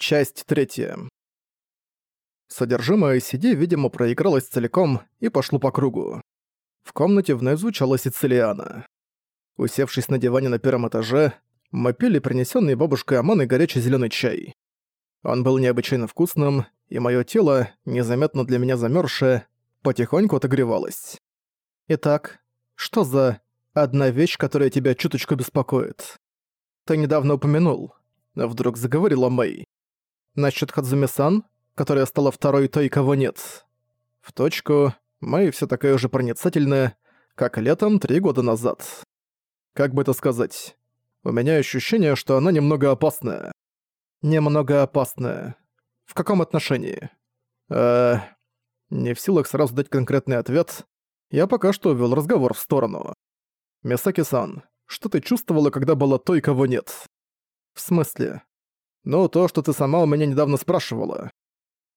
Часть третья. Содержимое CD, видимо, проигралось целиком и пошло по кругу. В комнате вновь звучала Сицилиана. Усевшись на диване на первом этаже, мы пили принесенный бабушкой Аманой горячий зеленый чай. Он был необычайно вкусным, и мое тело, незаметно для меня замерзшее, потихоньку отогревалось. Итак, что за одна вещь, которая тебя чуточку беспокоит? Ты недавно упомянул. Вдруг заговорила Мэй. Насчет Хадзуми-сан, которая стала второй той, кого нет. В точку, Мэй все такая же проницательная, как летом три года назад. Как бы это сказать? У меня ощущение, что она немного опасная. Немного опасная. В каком отношении? Э, не в силах сразу дать конкретный ответ, я пока что вел разговор в сторону. Мисаки-сан, что ты чувствовала, когда была той, кого нет? В смысле? Ну, то, что ты сама у меня недавно спрашивала.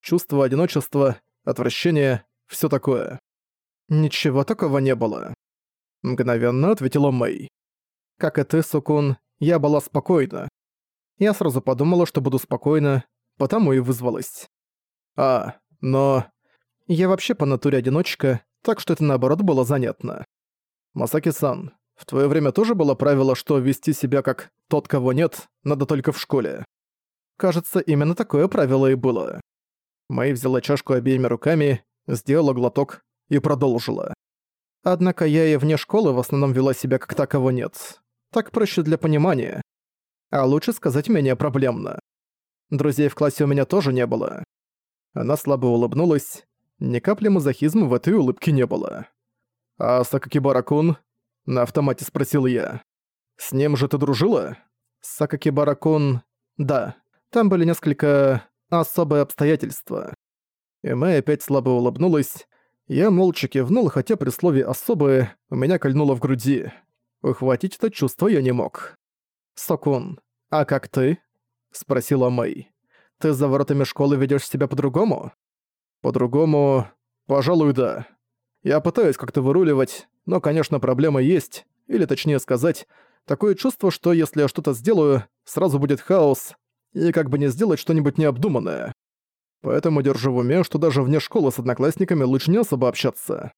Чувство одиночества, отвращение, все такое. Ничего такого не было. Мгновенно ответила Мэй. Как и ты, Сукун, я была спокойна. Я сразу подумала, что буду спокойна, потому и вызвалась. А, но... Я вообще по натуре одиночка, так что это наоборот было занятно. Масаки-сан, в твое время тоже было правило, что вести себя как «тот, кого нет» надо только в школе. Кажется, именно такое правило и было. Мэй взяла чашку обеими руками, сделала глоток и продолжила. Однако я и вне школы в основном вела себя как та, кого нет. Так проще для понимания. А лучше сказать менее проблемно. Друзей в классе у меня тоже не было. Она слабо улыбнулась. Ни капли мазохизма в этой улыбке не было. «А Сакакибара-кун?» — на автомате спросил я. «С ним же ты дружила?» «Сакакибара-кун...» «Да. Там были несколько особые обстоятельства. И Мэй опять слабо улыбнулась. Я молча кивнул, хотя при слове «особые» у меня кольнуло в груди. Ухватить это чувство я не мог. «Сокун, а как ты?» — спросила Мэй. «Ты за воротами школы ведёшь себя по-другому?» «По-другому... пожалуй, да. Я пытаюсь как-то выруливать, но, конечно, проблема есть, или точнее сказать, такое чувство, что если я что-то сделаю, сразу будет хаос, и как бы не сделать что-нибудь необдуманное. Поэтому держу в уме, что даже вне школы с одноклассниками лучше не особо общаться.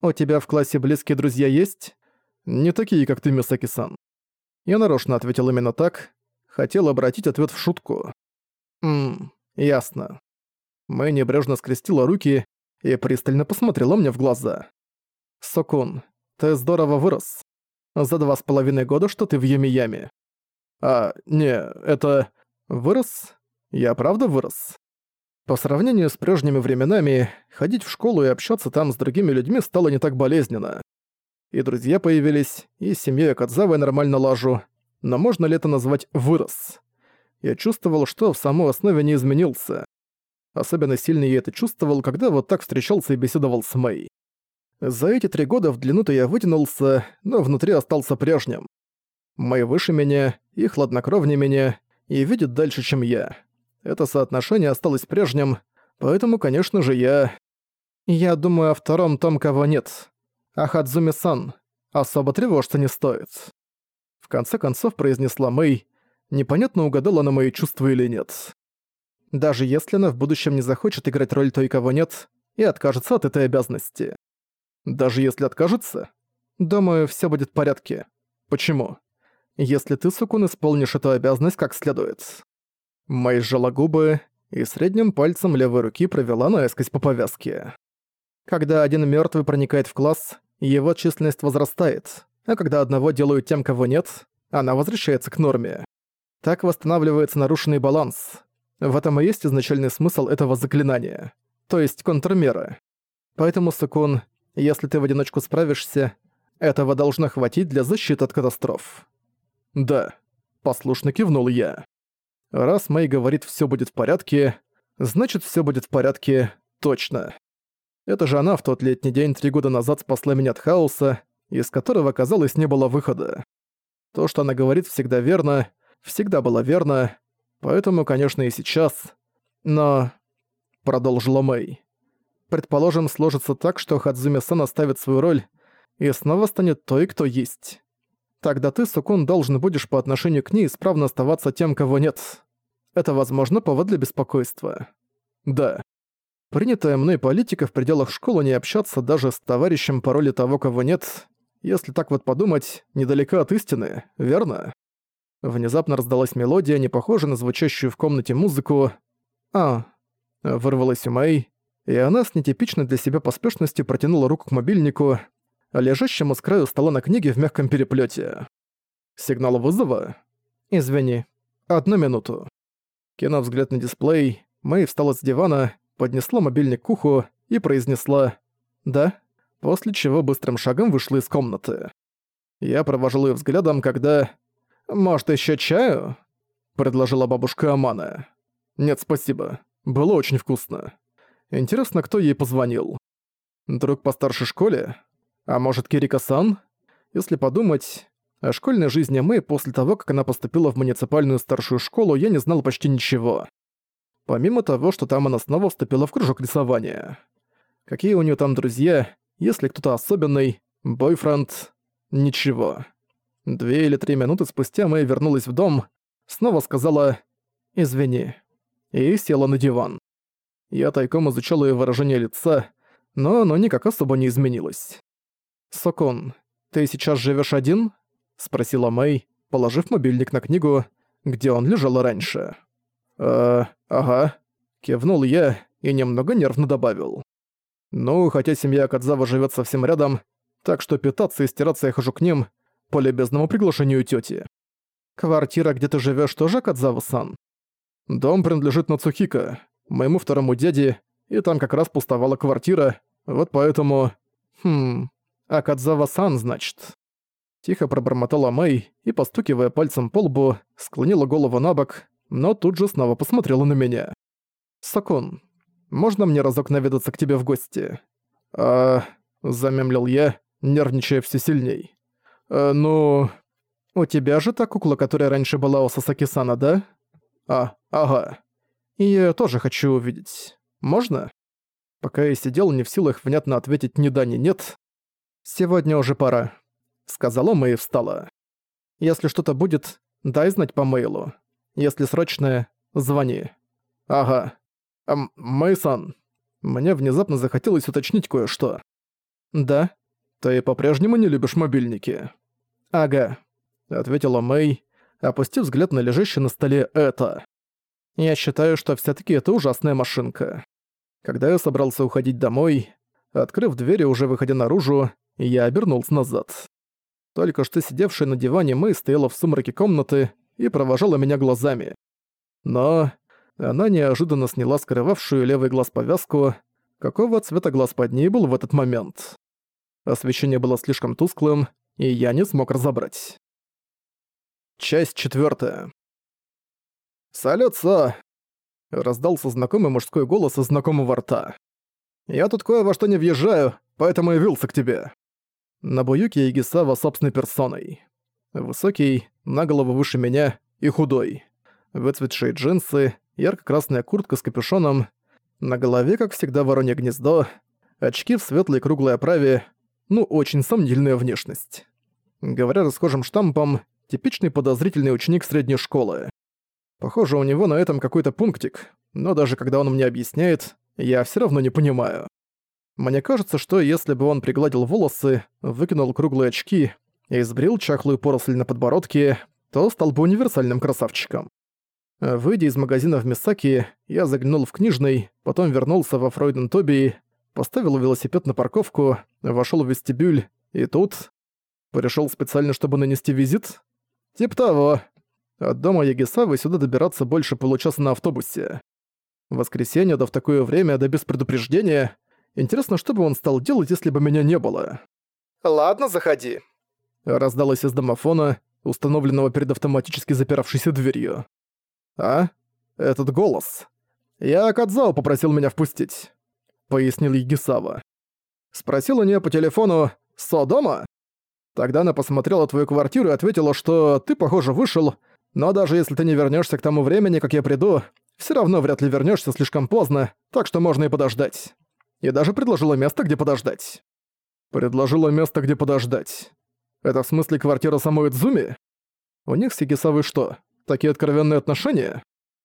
У тебя в классе близкие друзья есть? Не такие, как ты, Мисаки-сан. Я нарочно ответил именно так, хотел обратить ответ в шутку. Ммм, ясно. Мэй небрежно скрестила руки и пристально посмотрела мне в глаза. «Сокун, ты здорово вырос. За два с половиной года, что ты в Юмияме». «А, не, это... Вырос? Я правда вырос?» По сравнению с прежними временами, ходить в школу и общаться там с другими людьми стало не так болезненно. И друзья появились, и с семьей Кадзавой нормально лажу, но можно ли это назвать «вырос»? Я чувствовал, что в самой основе не изменился. Особенно сильно я это чувствовал, когда вот так встречался и беседовал с Мэй. За эти три года в длину-то я вытянулся, но внутри остался прежним. Мэй выше меня, и хладнокровнее меня, и видит дальше, чем я. Это соотношение осталось прежним, поэтому, конечно же, я... Я думаю о втором том, кого нет. А Хадзуми-сан особо тревожиться не стоит. В конце концов произнесла Мэй, непонятно угадала она мои чувства или нет. Даже если она в будущем не захочет играть роль той, кого нет, и откажется от этой обязанности. Даже если откажется, думаю, все будет в порядке. Почему? Если ты, Сукун, исполнишь эту обязанность как следует. Мэй сжала губы и средним пальцем левой руки провела наискось по повязке. Когда один мертвый проникает в класс, его численность возрастает, а когда одного делают тем, кого нет, она возвращается к норме. Так восстанавливается нарушенный баланс. В этом и есть изначальный смысл этого заклинания. То есть контрмера. Поэтому, Сукун, если ты в одиночку справишься, этого должно хватить для защиты от катастроф. Да, послушно кивнул я. Раз Мэй говорит «всё будет в порядке», значит «всё будет в порядке» точно. Это же она в тот летний день три года назад спасла меня от хаоса, из которого, казалось, не было выхода. То, что она говорит, всегда верно, всегда было верно, Поэтому, конечно, и сейчас. Но... Продолжила Мэй. Предположим, сложится так, что Хадзуми-сан оставит свою роль и снова станет той, кто есть. Тогда ты, Сукун, должен будешь по отношению к ней исправно оставаться тем, кого нет. Это, возможно, повод для беспокойства. Да. Принятая мной политика в пределах школы не общаться даже с товарищем по роли того, кого нет, если так вот подумать, недалеко от истины, верно? Внезапно раздалась мелодия, не похожая на звучащую в комнате музыку. «А...» — вырвалась у Мэй, и она с нетипичной для себя поспешностью протянула руку к мобильнику, лежащему с краю стола на книге в мягком переплете. «Сигнал вызова?» «Извини. Одну минуту». Кинув взгляд на дисплей, Мэй встала с дивана, поднесла мобильник к уху и произнесла «Да», после чего быстрым шагом вышла из комнаты. Я провожал её взглядом, когда... «Может, ещё чаю?» — предложила бабушка Амана. «Нет, спасибо. Было очень вкусно. Интересно, кто ей позвонил? Друг по старшей школе? А может, Кирика-сан? Если подумать, о школьной жизни Мэй после того, как она поступила в муниципальную старшую школу, я не знал почти ничего. Помимо того, что там она снова вступила в кружок рисования. Какие у нее там друзья, если кто-то особенный, бойфренд, ничего. Две или три минуты спустя Мэй вернулась в дом, снова сказала «Извини» и села на диван. Я тайком изучал ее выражение лица, но оно никак особо не изменилось. «Сокон, ты сейчас живешь один?» — спросила Мэй, положив мобильник на книгу, где он лежал раньше. «Э, ага», — кивнул я и немного нервно добавил. «Ну, хотя семья Кадзава живет совсем рядом, так что питаться и стираться я хожу к ним по любезному приглашению тети. Квартира, где ты живешь, тоже Кадзава-сан?» «Дом принадлежит Нацухика, моему второму дяде, и там как раз пустовала квартира, вот поэтому... Хм... А Кадзава-сан, значит...» Тихо пробормотала Мэй и, постукивая пальцем по лбу, склонила голову на бок, но тут же снова посмотрела на меня. «Сакун, можно мне разок наведаться к тебе в гости?» «А...» — замемлил я, нервничая все сильней. «А, ну...» «У тебя же та кукла, которая раньше была у Сасаки-сана, да?» «А, ага. Я тоже хочу увидеть. Можно?» Пока я сидел, не в силах внятно ответить ни да, ни нет. «Сегодня уже пора», — сказала Мэй и встала. «Если что-то будет, дай знать по мейлу. Если срочное, звони». «Ага. Эм, Мэйсон, мне внезапно захотелось уточнить кое-что». «Да? Ты по-прежнему не любишь мобильники?» «Ага», — ответила Мэй, опустив взгляд на лежащее на столе это. «Я считаю, что все таки это ужасная машинка». Когда я собрался уходить домой, открыв дверь и уже выходя наружу, я обернулся назад. Только что сидевшая на диване Мэй стояла в сумраке комнаты и провожала меня глазами. Но она неожиданно сняла скрывавшую левый глаз повязку, какого цвета глаз под ней был в этот момент. Освещение было слишком тусклым, и я не смог разобрать. Часть четвертая. «Салют, Со!» — раздался знакомый мужской голос из знакомого рта. «Я тут кое во что не въезжаю, поэтому явился к тебе». Набуюки Ягисава собственной персоной. Высокий, на голову выше меня и худой. Выцветшие джинсы, ярко-красная куртка с капюшоном, на голове, как всегда, воронье гнездо, очки в светлой круглой оправе, ну, очень сомнительная внешность. Говоря расхожим штампом, типичный подозрительный ученик средней школы. Похоже, у него на этом какой-то пунктик, но даже когда он мне объясняет, я все равно не понимаю. Мне кажется, что если бы он пригладил волосы, выкинул круглые очки и сбрил чахлую поросль на подбородке, то стал бы универсальным красавчиком. Выйдя из магазина в Мисаки, я заглянул в книжный, потом вернулся во Фройден Тоби, поставил велосипед на парковку, вошел в вестибюль, и тут... Пришел специально, чтобы нанести визит? Тип того. От дома Ягисавы сюда добираться больше получаса на автобусе. В воскресенье, да в такое время, да без предупреждения, Интересно, что бы он стал делать, если бы меня не было? «Ладно, заходи», — раздалось из домофона, установленного перед автоматически запиравшейся дверью. «А? Этот голос. Я Кадзао попросил меня впустить», — пояснил Егисава. Спросил у нее по телефону «Со дома?» Тогда она посмотрела твою квартиру и ответила, что ты, похоже, вышел, но даже если ты не вернешься к тому времени, как я приду, все равно вряд ли вернешься слишком поздно, так что можно и подождать и даже предложила место, где подождать. Предложила место, где подождать. Это в смысле квартира самой Идзуми? У них с Икисавой что, такие откровенные отношения?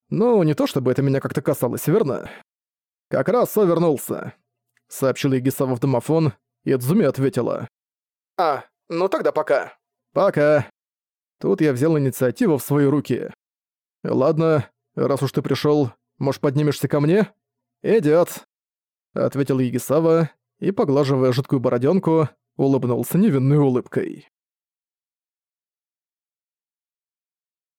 Ну, не то чтобы это меня как-то касалось, верно? Как раз Со вернулся, сообщил Егисава в домофон, и Цзуми ответила. А, ну тогда пока. Пока. Тут я взял инициативу в свои руки. Ладно, раз уж ты пришёл, может, поднимешься ко мне? Идёт, ответил Егисава и, поглаживая жидкую бороденку, улыбнулся невинной улыбкой.